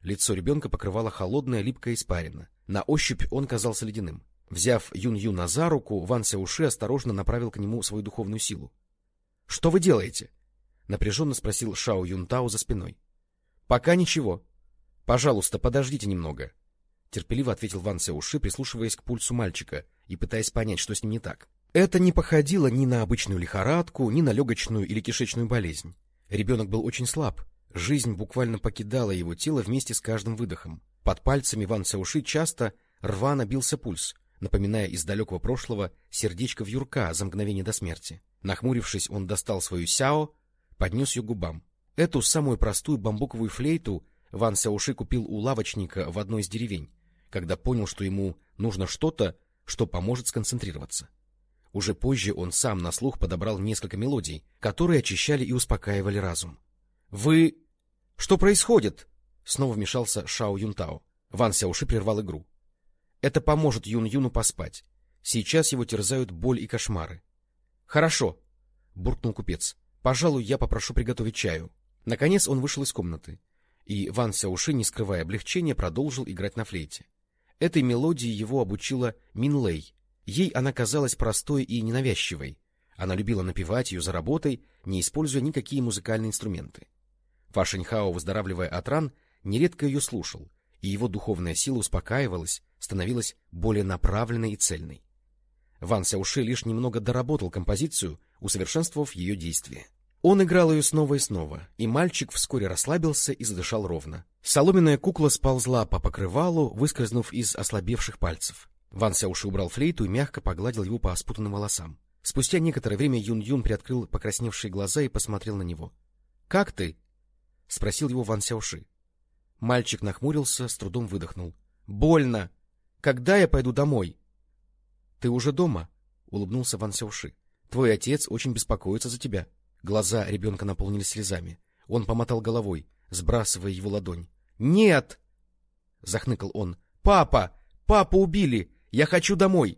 Лицо ребенка покрывало холодная липкая испарина. На ощупь он казался ледяным. Взяв Юн-Юна за руку, Ван Сяуши осторожно направил к нему свою духовную силу. — Что вы делаете? — напряженно спросил Шао Юнтао за спиной. — Пока ничего. — Пожалуйста, подождите немного. — терпеливо ответил Ван Сяуши, прислушиваясь к пульсу мальчика и пытаясь понять, что с ним не так. Это не походило ни на обычную лихорадку, ни на легочную или кишечную болезнь. Ребенок был очень слаб, Жизнь буквально покидала его тело вместе с каждым выдохом. Под пальцами Ван Сяуши часто рвано бился пульс, напоминая из далекого прошлого сердечко вьюрка за мгновение до смерти. Нахмурившись, он достал свою сяо, поднес ее губам. Эту самую простую бамбуковую флейту Ван Сяуши купил у лавочника в одной из деревень, когда понял, что ему нужно что-то, что поможет сконцентрироваться. Уже позже он сам на слух подобрал несколько мелодий, которые очищали и успокаивали разум. — Вы... Что происходит? — снова вмешался Шао Юнтао. Ван Сяуши прервал игру. — Это поможет Юн-Юну поспать. Сейчас его терзают боль и кошмары. — Хорошо, — буркнул купец. — Пожалуй, я попрошу приготовить чаю. Наконец он вышел из комнаты, и Ван Сяуши, не скрывая облегчения, продолжил играть на флейте. Этой мелодии его обучила Минлей, Ей она казалась простой и ненавязчивой. Она любила напевать ее за работой, не используя никакие музыкальные инструменты. Фашеньхао, выздоравливая от ран, нередко ее слушал, и его духовная сила успокаивалась, становилась более направленной и цельной. Ван Сяуши лишь немного доработал композицию, усовершенствовав ее действие. Он играл ее снова и снова, и мальчик вскоре расслабился и задышал ровно. Соломенная кукла сползла по покрывалу, выскользнув из ослабевших пальцев. Ван Сяуши убрал флейту и мягко погладил его по спутанным волосам. Спустя некоторое время Юн-Юн приоткрыл покрасневшие глаза и посмотрел на него. — Как ты? — спросил его Ван Сяуши. Мальчик нахмурился, с трудом выдохнул. — Больно! Когда я пойду домой? — Ты уже дома? — улыбнулся Ван Сяуши. — Твой отец очень беспокоится за тебя. Глаза ребенка наполнились слезами. Он помотал головой, сбрасывая его ладонь. — Нет! — захныкал он. — Папа! Папу убили! Я хочу домой!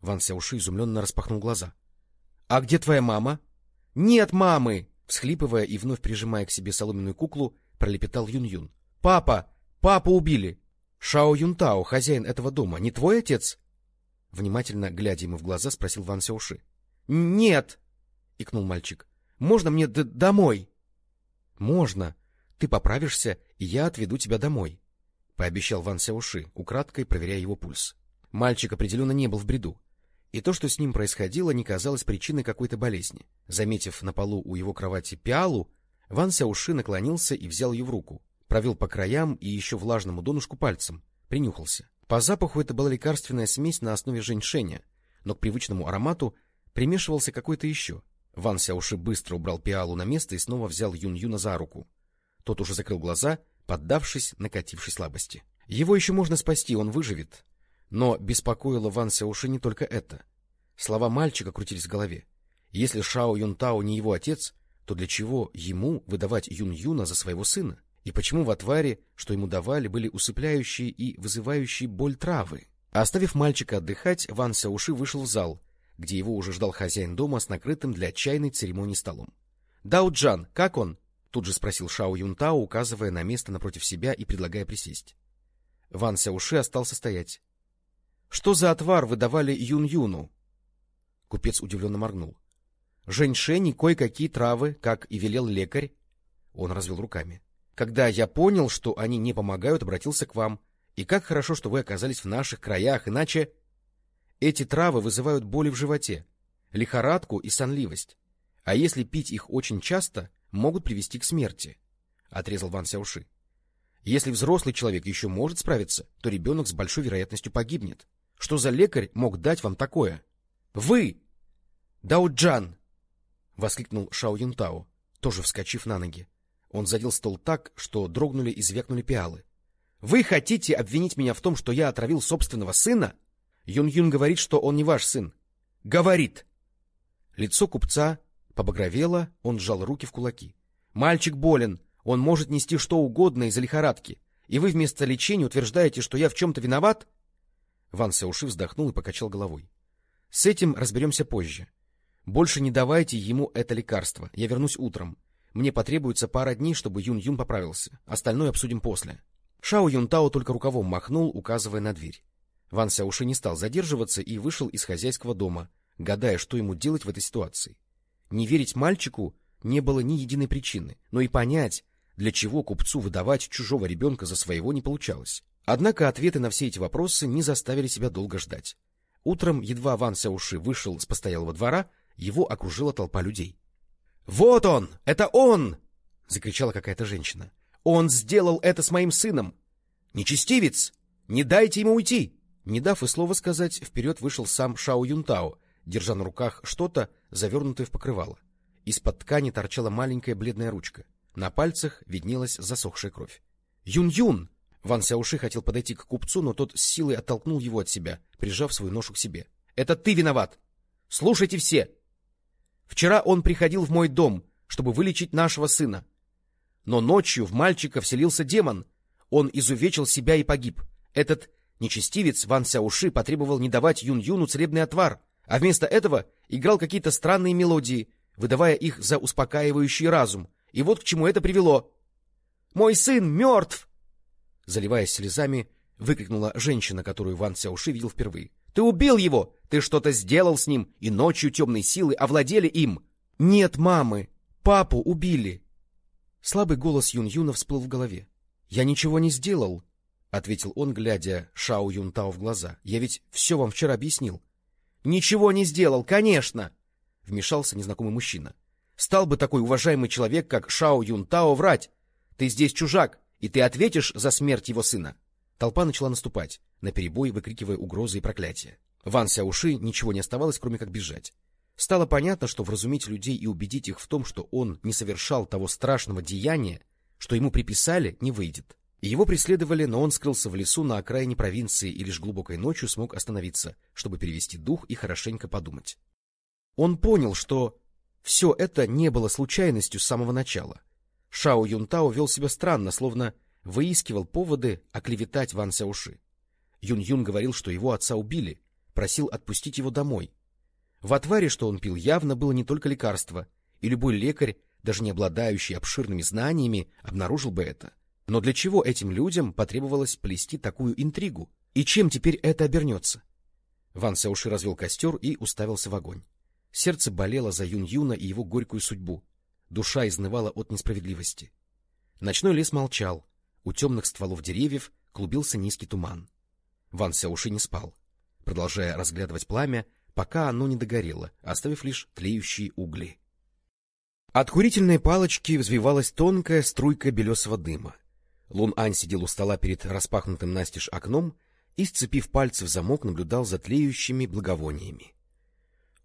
Ван Сяуши изумленно распахнул глаза. — А где твоя мама? — Нет мамы! — всхлипывая и вновь прижимая к себе соломенную куклу, пролепетал Юн-Юн. — Папа! Папу убили! Шао Юнтао, хозяин этого дома, не твой отец? Внимательно глядя ему в глаза, спросил Ван Сяуши. — Нет! — икнул мальчик. — Можно мне домой? — Можно. Ты поправишься, и я отведу тебя домой, — пообещал Ван Сяуши, украдкой проверяя его пульс. Мальчик определенно не был в бреду. И то, что с ним происходило, не казалось причиной какой-то болезни. Заметив на полу у его кровати пиалу, Ван Сяуши наклонился и взял ее в руку, провел по краям и еще влажному донышку пальцем, принюхался. По запаху это была лекарственная смесь на основе женьшеня, но к привычному аромату примешивался какой-то еще. Ван Сяуши быстро убрал пиалу на место и снова взял Юн-Юна за руку. Тот уже закрыл глаза, поддавшись накатившей слабости. Его еще можно спасти, он выживет. Но беспокоило Ван Сяуши не только это. Слова мальчика крутились в голове. Если Шао Юнтао не его отец, то для чего ему выдавать Юн-Юна за своего сына? И почему в отваре, что ему давали, были усыпляющие и вызывающие боль травы? Оставив мальчика отдыхать, Ван Сяуши вышел в зал, где его уже ждал хозяин дома с накрытым для чайной церемонии столом. — Дао Джан, как он? — тут же спросил Шао Юнтао, указывая на место напротив себя и предлагая присесть. Ван Сяуши остался стоять. Что за отвар выдавали Юн-Юну? Купец удивленно моргнул. Женьшень и кое-какие травы, как и велел лекарь. Он развел руками. Когда я понял, что они не помогают, обратился к вам. И как хорошо, что вы оказались в наших краях, иначе... Эти травы вызывают боли в животе, лихорадку и сонливость. А если пить их очень часто, могут привести к смерти, — отрезал Ван Сяуши. Если взрослый человек еще может справиться, то ребенок с большой вероятностью погибнет. Что за лекарь мог дать вам такое? — Вы! — Дауджан! — воскликнул Шао Юнтао, тоже вскочив на ноги. Он задел стол так, что дрогнули и звякнули пиалы. — Вы хотите обвинить меня в том, что я отравил собственного сына? Юн-Юн говорит, что он не ваш сын. — Говорит! Лицо купца побагровело, он сжал руки в кулаки. — Мальчик болен, он может нести что угодно из-за лихорадки. И вы вместо лечения утверждаете, что я в чем-то виноват? Ван Сяуши вздохнул и покачал головой. — С этим разберемся позже. Больше не давайте ему это лекарство. Я вернусь утром. Мне потребуется пара дней, чтобы Юн-Юн поправился. Остальное обсудим после. Шао Юнтао только рукавом махнул, указывая на дверь. Ван Сяуши не стал задерживаться и вышел из хозяйского дома, гадая, что ему делать в этой ситуации. Не верить мальчику не было ни единой причины, но и понять, для чего купцу выдавать чужого ребенка за своего не получалось. Однако ответы на все эти вопросы не заставили себя долго ждать. Утром, едва Ван Сяуши вышел с постоялого двора, его окружила толпа людей. — Вот он! Это он! —— закричала какая-то женщина. — Он сделал это с моим сыном! Нечестивец! Не дайте ему уйти! Не дав и слова сказать, вперед вышел сам Шао Юнтао, держа на руках что-то, завернутое в покрывало. Из-под ткани торчала маленькая бледная ручка. На пальцах виднелась засохшая кровь. «Юн-Юн!» Ван Сяуши хотел подойти к купцу, но тот с силой оттолкнул его от себя, прижав свою ношу к себе. «Это ты виноват! Слушайте все! Вчера он приходил в мой дом, чтобы вылечить нашего сына. Но ночью в мальчика вселился демон. Он изувечил себя и погиб. Этот нечестивец Ван Сяуши потребовал не давать Юн-Юну целебный отвар, а вместо этого играл какие-то странные мелодии, выдавая их за успокаивающий разум. И вот к чему это привело. «Мой сын мертв!» Заливаясь слезами, выкрикнула женщина, которую Ван Сяуши видел впервые. «Ты убил его! Ты что-то сделал с ним, и ночью темные силы овладели им!» «Нет, мамы! Папу убили!» Слабый голос Юн-Юна всплыл в голове. «Я ничего не сделал», — ответил он, глядя Шао Юнтао в глаза. «Я ведь все вам вчера объяснил». «Ничего не сделал, конечно!» — вмешался незнакомый мужчина. «Стал бы такой уважаемый человек, как Шао Юнтао, врать! Ты здесь чужак, и ты ответишь за смерть его сына!» Толпа начала наступать, наперебой выкрикивая угрозы и проклятия. Ван Сяуши ничего не оставалось, кроме как бежать. Стало понятно, что вразумить людей и убедить их в том, что он не совершал того страшного деяния, что ему приписали, не выйдет. Его преследовали, но он скрылся в лесу на окраине провинции и лишь глубокой ночью смог остановиться, чтобы перевести дух и хорошенько подумать. Он понял, что все это не было случайностью с самого начала. Шао Юнтао вел себя странно, словно выискивал поводы оклеветать Ван Сяуши. Юн-Юн говорил, что его отца убили, просил отпустить его домой. В отваре, что он пил, явно было не только лекарство, и любой лекарь, даже не обладающий обширными знаниями, обнаружил бы это. Но для чего этим людям потребовалось плести такую интригу? И чем теперь это обернется? Ван Сяуши развел костер и уставился в огонь. Сердце болело за Юн-Юна и его горькую судьбу. Душа изнывала от несправедливости. Ночной лес молчал. У темных стволов деревьев клубился низкий туман. Ван Сяуши не спал. Продолжая разглядывать пламя, пока оно не догорело, оставив лишь тлеющие угли. От курительной палочки взвивалась тонкая струйка белесого дыма. Лун-Ань сидел у стола перед распахнутым настежь окном и, сцепив пальцы в замок, наблюдал за тлеющими благовониями.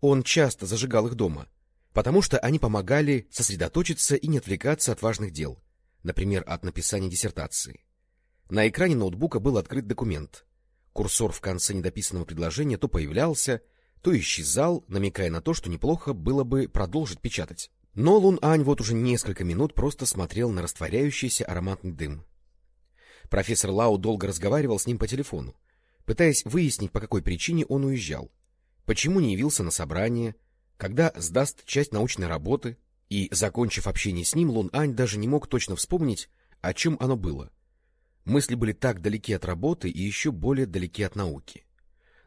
Он часто зажигал их дома, потому что они помогали сосредоточиться и не отвлекаться от важных дел, например, от написания диссертации. На экране ноутбука был открыт документ. Курсор в конце недописанного предложения то появлялся, то исчезал, намекая на то, что неплохо было бы продолжить печатать. Но Лун Ань вот уже несколько минут просто смотрел на растворяющийся ароматный дым. Профессор Лао долго разговаривал с ним по телефону, пытаясь выяснить, по какой причине он уезжал, почему не явился на собрание, когда сдаст часть научной работы, и, закончив общение с ним, Лун Ань даже не мог точно вспомнить, о чем оно было. Мысли были так далеки от работы и еще более далеки от науки.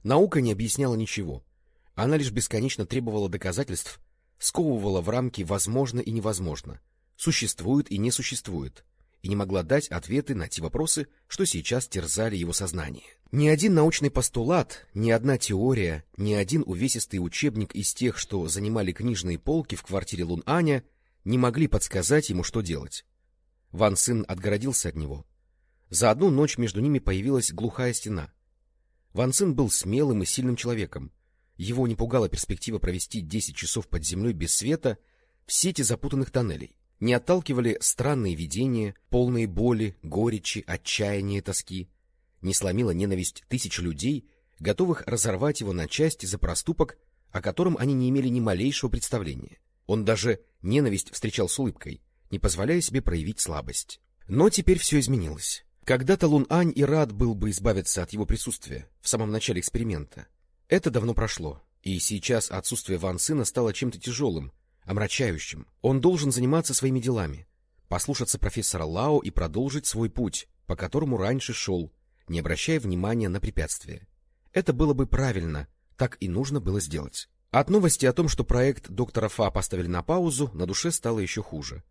Наука не объясняла ничего, она лишь бесконечно требовала доказательств, сковывала в рамки возможно и невозможно, существует и не существует, и не могла дать ответы на те вопросы, что сейчас терзали его сознание. Ни один научный постулат, ни одна теория, ни один увесистый учебник из тех, что занимали книжные полки в квартире Лун-Аня, не могли подсказать ему, что делать. Ван Сын отгородился от него. За одну ночь между ними появилась глухая стена. Ван Сын был смелым и сильным человеком, его не пугала перспектива провести 10 часов под землей без света в сети запутанных тоннелей. Не отталкивали странные видения, полные боли, горечи, отчаяния и тоски. Не сломила ненависть тысяч людей, готовых разорвать его на части за проступок, о котором они не имели ни малейшего представления. Он даже ненависть встречал с улыбкой, не позволяя себе проявить слабость. Но теперь все изменилось. Когда-то Лун Ань и рад был бы избавиться от его присутствия в самом начале эксперимента. Это давно прошло, и сейчас отсутствие Ван Сына стало чем-то тяжелым, омрачающим. Он должен заниматься своими делами, послушаться профессора Лао и продолжить свой путь, по которому раньше шел, не обращая внимания на препятствия. Это было бы правильно, так и нужно было сделать. От новости о том, что проект доктора Фа поставили на паузу, на душе стало еще хуже.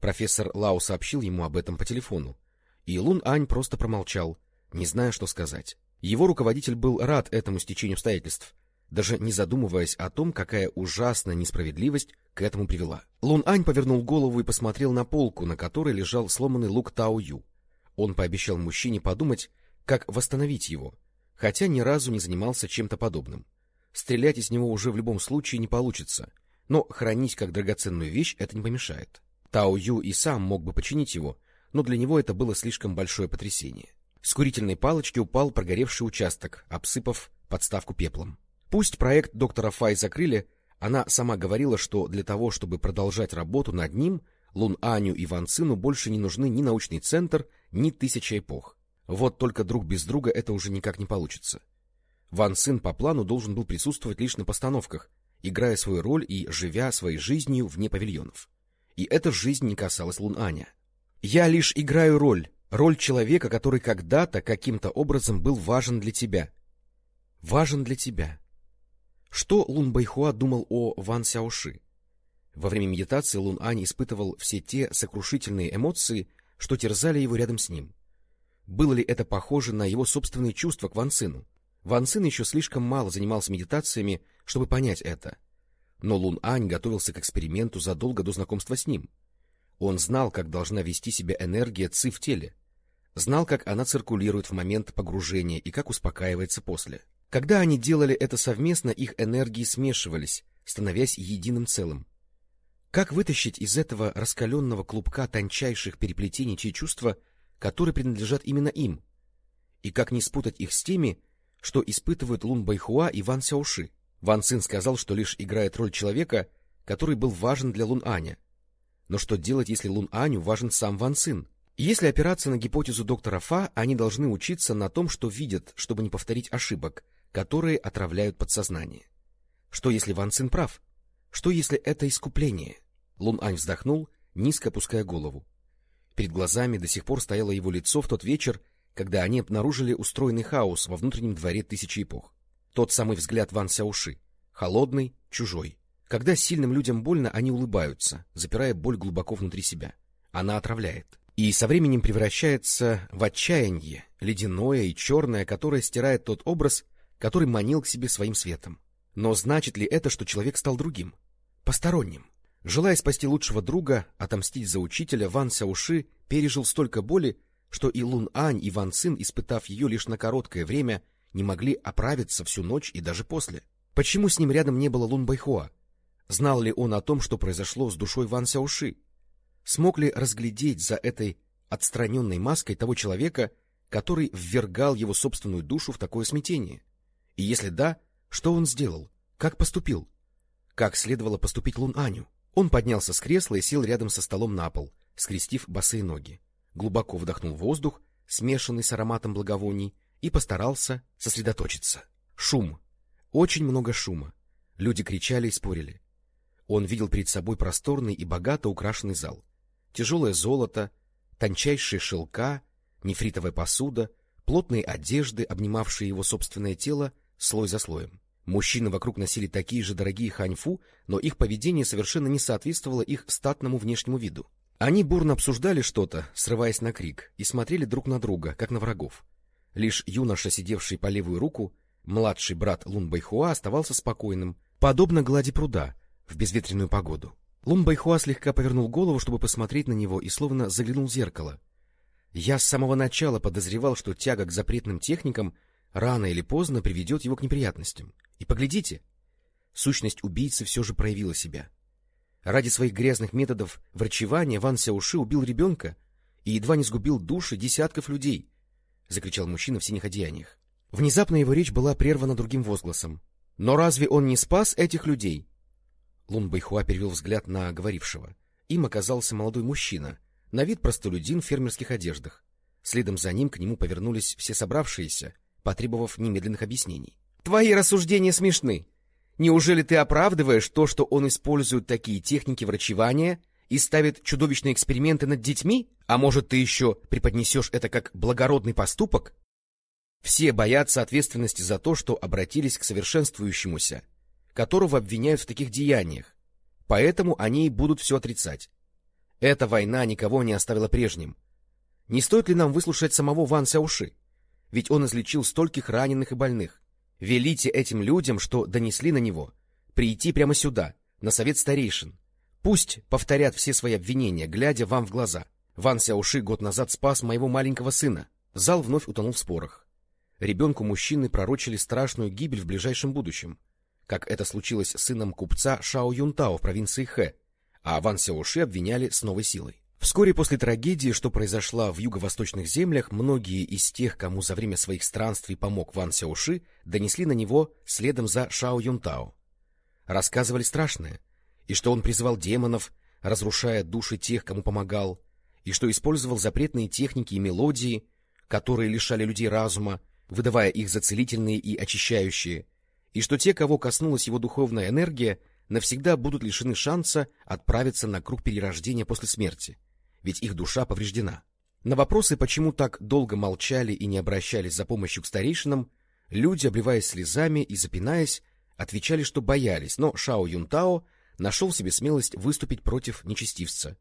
Профессор Лао сообщил ему об этом по телефону, и Лун Ань просто промолчал, не зная, что сказать. Его руководитель был рад этому стечению обстоятельств, даже не задумываясь о том, какая ужасная несправедливость к этому привела. Лун Ань повернул голову и посмотрел на полку, на которой лежал сломанный лук Тао Ю. Он пообещал мужчине подумать, как восстановить его, хотя ни разу не занимался чем-то подобным. Стрелять из него уже в любом случае не получится, но хранить как драгоценную вещь это не помешает. Тао Ю и сам мог бы починить его, но для него это было слишком большое потрясение. С курительной палочки упал прогоревший участок, обсыпав подставку пеплом. Пусть проект доктора Фай закрыли, она сама говорила, что для того, чтобы продолжать работу над ним, Лун Аню и Ван Цину больше не нужны ни научный центр, ни тысяча эпох. Вот только друг без друга это уже никак не получится. Ван Цин по плану должен был присутствовать лишь на постановках, играя свою роль и живя своей жизнью вне павильонов. И эта жизнь не касалась Лун Аня. «Я лишь играю роль, роль человека, который когда-то каким-то образом был важен для тебя. Важен для тебя». Что Лун Байхуа думал о Ван Сяоши? Во время медитации Лун Ань испытывал все те сокрушительные эмоции, что терзали его рядом с ним. Было ли это похоже на его собственные чувства к Ван Цину? Ван Цин еще слишком мало занимался медитациями, чтобы понять это. Но Лун Ань готовился к эксперименту задолго до знакомства с ним. Он знал, как должна вести себя энергия Ци в теле, знал, как она циркулирует в момент погружения и как успокаивается после. Когда они делали это совместно, их энергии смешивались, становясь единым целым. Как вытащить из этого раскаленного клубка тончайших переплетений те чувства, которые принадлежат именно им? И как не спутать их с теми, что испытывают Лун Байхуа и Ван Сяоши? Ван Цин сказал, что лишь играет роль человека, который был важен для Лун Аня. Но что делать, если Лун Аню важен сам Ван Цин? Если опираться на гипотезу доктора Фа, они должны учиться на том, что видят, чтобы не повторить ошибок — которые отравляют подсознание. Что если Ван Цин прав? Что если это искупление? Лун Ань вздохнул, низко опуская голову. Перед глазами до сих пор стояло его лицо в тот вечер, когда они обнаружили устроенный хаос во внутреннем дворе тысячи эпох. Тот самый взгляд Ван Сяуши, холодный, чужой. Когда сильным людям больно, они улыбаются, запирая боль глубоко внутри себя. Она отравляет. И со временем превращается в отчаяние, ледяное и черное, которое стирает тот образ, который манил к себе своим светом. Но значит ли это, что человек стал другим? Посторонним? Желая спасти лучшего друга, отомстить за учителя, Ван Сяуши пережил столько боли, что и Лун Ань, и Ван Цин, испытав ее лишь на короткое время, не могли оправиться всю ночь и даже после. Почему с ним рядом не было Лун Байхуа? Знал ли он о том, что произошло с душой Ван Сяуши? Смог ли разглядеть за этой отстраненной маской того человека, который ввергал его собственную душу в такое смятение? И если да, что он сделал? Как поступил? Как следовало поступить Лун Аню? Он поднялся с кресла и сел рядом со столом на пол, скрестив босые ноги. Глубоко вдохнул воздух, смешанный с ароматом благовоний, и постарался сосредоточиться. Шум. Очень много шума. Люди кричали и спорили. Он видел перед собой просторный и богато украшенный зал. Тяжелое золото, тончайшие шелка, нефритовая посуда, плотные одежды, обнимавшие его собственное тело, слой за слоем. Мужчины вокруг носили такие же дорогие ханьфу, но их поведение совершенно не соответствовало их статному внешнему виду. Они бурно обсуждали что-то, срываясь на крик, и смотрели друг на друга, как на врагов. Лишь юноша, сидевший по левую руку, младший брат Лун Байхуа, оставался спокойным, подобно глади пруда, в безветренную погоду. Лун Байхуа слегка повернул голову, чтобы посмотреть на него, и словно заглянул в зеркало. Я с самого начала подозревал, что тяга к запретным техникам — рано или поздно приведет его к неприятностям. И поглядите, сущность убийцы все же проявила себя. Ради своих грязных методов врачевания Ван Сяуши убил ребенка и едва не сгубил души десятков людей, — закричал мужчина в синих одеяниях. Внезапно его речь была прервана другим возгласом. Но разве он не спас этих людей? Лун Байхуа перевел взгляд на говорившего. Им оказался молодой мужчина, на вид простолюдин в фермерских одеждах. Следом за ним к нему повернулись все собравшиеся — потребовав немедленных объяснений. — Твои рассуждения смешны. Неужели ты оправдываешь то, что он использует такие техники врачевания и ставит чудовищные эксперименты над детьми? А может, ты еще преподнесешь это как благородный поступок? Все боятся ответственности за то, что обратились к совершенствующемуся, которого обвиняют в таких деяниях, поэтому они и будут все отрицать. Эта война никого не оставила прежним. Не стоит ли нам выслушать самого Ван Сяуши? Ведь он излечил стольких раненых и больных. Велите этим людям, что донесли на него, прийти прямо сюда, на совет старейшин, Пусть повторят все свои обвинения, глядя вам в глаза. Ван Сяоши год назад спас моего маленького сына. Зал вновь утонул в спорах. Ребенку мужчины пророчили страшную гибель в ближайшем будущем, как это случилось с сыном купца Шао Юнтао в провинции Хэ, а Ван Сяоши обвиняли с новой силой. Вскоре после трагедии, что произошла в юго-восточных землях, многие из тех, кому за время своих странствий помог Ван Сяоши, донесли на него следом за Шао Юнтао. Рассказывали страшное, и что он призывал демонов, разрушая души тех, кому помогал, и что использовал запретные техники и мелодии, которые лишали людей разума, выдавая их за целительные и очищающие, и что те, кого коснулась его духовная энергия, навсегда будут лишены шанса отправиться на круг перерождения после смерти, ведь их душа повреждена. На вопросы, почему так долго молчали и не обращались за помощью к старейшинам, люди, обливаясь слезами и запинаясь, отвечали, что боялись, но Шао Юнтао нашел в себе смелость выступить против нечестивца,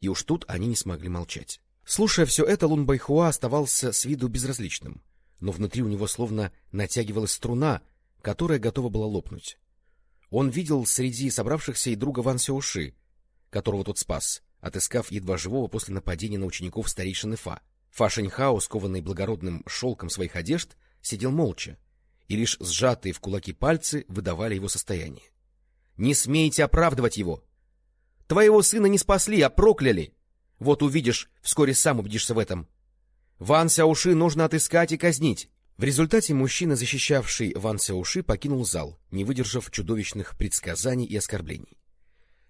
и уж тут они не смогли молчать. Слушая все это, Лун Байхуа оставался с виду безразличным, но внутри у него словно натягивалась струна, которая готова была лопнуть. Он видел среди собравшихся и друга Ван Сяоши, которого тот спас, отыскав едва живого после нападения на учеников старейшины Фа. Фа Шэньхао, скованный благородным шелком своих одежд, сидел молча, и лишь сжатые в кулаки пальцы выдавали его состояние. — Не смейте оправдывать его! Твоего сына не спасли, а прокляли! Вот увидишь, вскоре сам убедишься в этом. Ван Сяуши нужно отыскать и казнить. В результате мужчина, защищавший Ван Сяуши, покинул зал, не выдержав чудовищных предсказаний и оскорблений.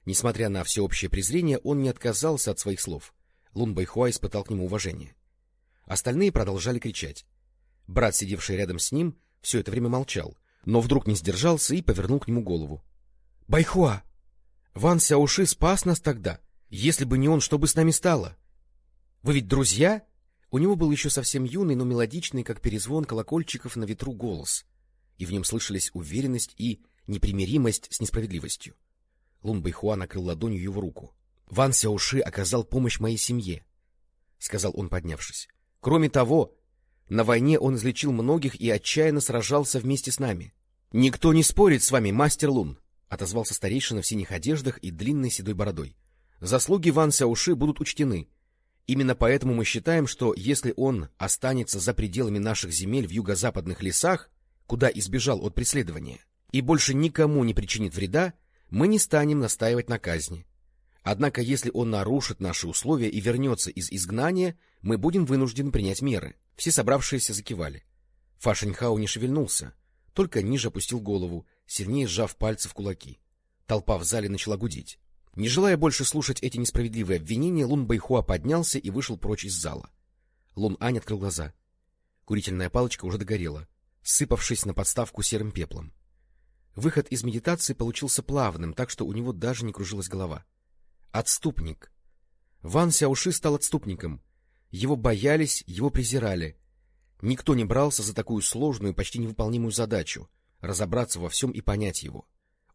Несмотря на всеобщее презрение, он не отказался от своих слов. Лун Байхуа испытал к нему уважение. Остальные продолжали кричать. Брат, сидевший рядом с ним, все это время молчал, но вдруг не сдержался и повернул к нему голову. — Байхуа! Ван Сяуши спас нас тогда! Если бы не он, что бы с нами стало? Вы ведь друзья? У него был еще совсем юный, но мелодичный, как перезвон колокольчиков на ветру голос, и в нем слышались уверенность и непримиримость с несправедливостью. Лун Байхуа накрыл ладонью его руку. — Ван Сяуши оказал помощь моей семье, — сказал он, поднявшись. — Кроме того, на войне он излечил многих и отчаянно сражался вместе с нами. — Никто не спорит с вами, мастер Лун, — отозвался старейшина в синих одеждах и длинной седой бородой. Заслуги Ван Сяуши будут учтены. Именно поэтому мы считаем, что если он останется за пределами наших земель в юго-западных лесах, куда избежал от преследования, и больше никому не причинит вреда, мы не станем настаивать на казни. Однако, если он нарушит наши условия и вернется из изгнания, мы будем вынуждены принять меры. Все собравшиеся закивали. Фашеньхау не шевельнулся, только ниже опустил голову, сильнее сжав пальцы в кулаки. Толпа в зале начала гудеть. Не желая больше слушать эти несправедливые обвинения, Лун Байхуа поднялся и вышел прочь из зала. Лун Ань открыл глаза. Курительная палочка уже догорела, сыпавшись на подставку серым пеплом. Выход из медитации получился плавным, так что у него даже не кружилась голова. Отступник. Ван Сяуши стал отступником. Его боялись, его презирали. Никто не брался за такую сложную, почти невыполнимую задачу — разобраться во всем и понять его.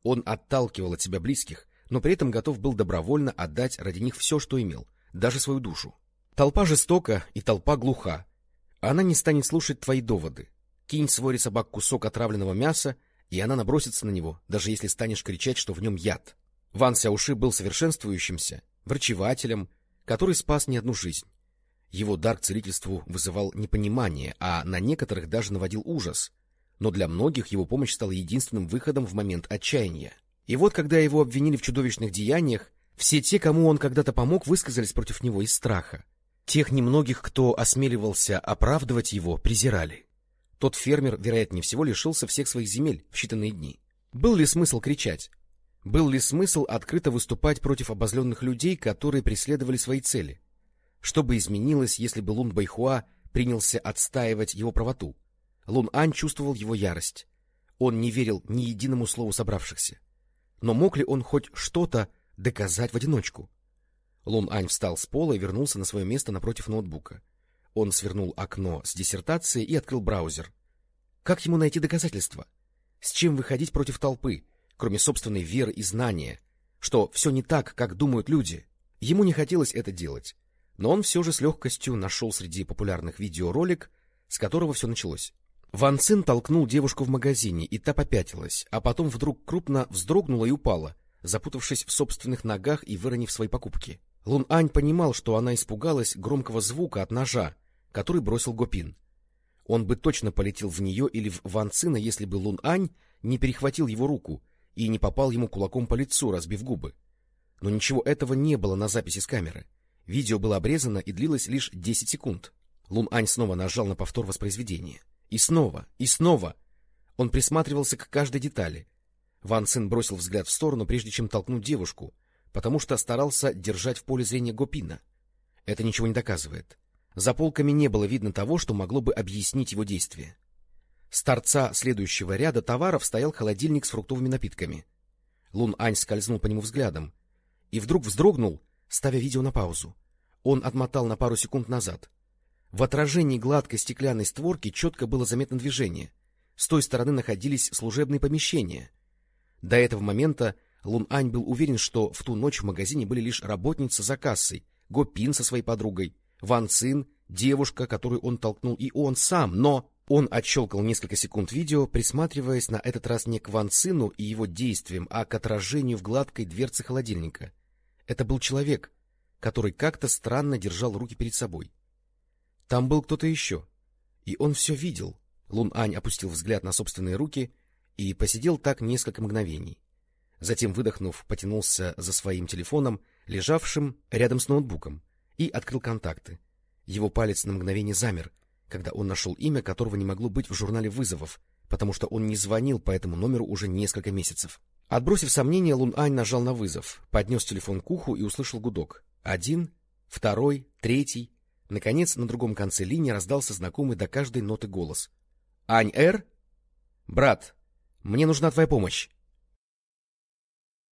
Он отталкивал от себя близких, но при этом готов был добровольно отдать ради них все, что имел, даже свою душу. Толпа жестока и толпа глуха. Она не станет слушать твои доводы. Кинь свой собак кусок отравленного мяса, и она набросится на него, даже если станешь кричать, что в нем яд. Ван Сяуши был совершенствующимся, врачевателем, который спас не одну жизнь. Его дар к целительству вызывал непонимание, а на некоторых даже наводил ужас. Но для многих его помощь стала единственным выходом в момент отчаяния. И вот, когда его обвинили в чудовищных деяниях, все те, кому он когда-то помог, высказались против него из страха. Тех немногих, кто осмеливался оправдывать его, презирали. Тот фермер, вероятнее всего, лишился всех своих земель в считанные дни. Был ли смысл кричать? Был ли смысл открыто выступать против обозленных людей, которые преследовали свои цели? Что бы изменилось, если бы Лун Байхуа принялся отстаивать его правоту? Лун Ань чувствовал его ярость. Он не верил ни единому слову собравшихся. Но мог ли он хоть что-то доказать в одиночку? Лун Ань встал с пола и вернулся на свое место напротив ноутбука. Он свернул окно с диссертацией и открыл браузер. Как ему найти доказательства? С чем выходить против толпы, кроме собственной веры и знания, что все не так, как думают люди? Ему не хотелось это делать, но он все же с легкостью нашел среди популярных видеоролик, с которого все началось. Ван Цин толкнул девушку в магазине, и та попятилась, а потом вдруг крупно вздрогнула и упала, запутавшись в собственных ногах и выронив свои покупки. Лун Ань понимал, что она испугалась громкого звука от ножа, который бросил Гопин. Он бы точно полетел в нее или в Ван Цина, если бы Лун Ань не перехватил его руку и не попал ему кулаком по лицу, разбив губы. Но ничего этого не было на записи с камеры. Видео было обрезано и длилось лишь 10 секунд. Лун Ань снова нажал на повтор воспроизведения. И снова, и снова. Он присматривался к каждой детали. Ван Цин бросил взгляд в сторону, прежде чем толкнуть девушку, потому что старался держать в поле зрения Гопина. Это ничего не доказывает. За полками не было видно того, что могло бы объяснить его действия. С торца следующего ряда товаров стоял холодильник с фруктовыми напитками. Лун Ань скользнул по нему взглядом и вдруг вздрогнул, ставя видео на паузу. Он отмотал на пару секунд назад. В отражении гладкой стеклянной створки четко было заметно движение. С той стороны находились служебные помещения. До этого момента Лун Ань был уверен, что в ту ночь в магазине были лишь работница за кассой, Го Пин со своей подругой, Ван Цин, девушка, которую он толкнул, и он сам, но... Он отщелкал несколько секунд видео, присматриваясь на этот раз не к Ван Цину и его действиям, а к отражению в гладкой дверце холодильника. Это был человек, который как-то странно держал руки перед собой. Там был кто-то еще, и он все видел. Лун Ань опустил взгляд на собственные руки и посидел так несколько мгновений. Затем, выдохнув, потянулся за своим телефоном, лежавшим рядом с ноутбуком, и открыл контакты. Его палец на мгновение замер, когда он нашел имя, которого не могло быть в журнале вызовов, потому что он не звонил по этому номеру уже несколько месяцев. Отбросив сомнения, Лун Ань нажал на вызов, поднес телефон к уху и услышал гудок. Один, второй, третий. Наконец, на другом конце линии раздался знакомый до каждой ноты голос. — Ань Эр? — Брат, мне нужна твоя помощь.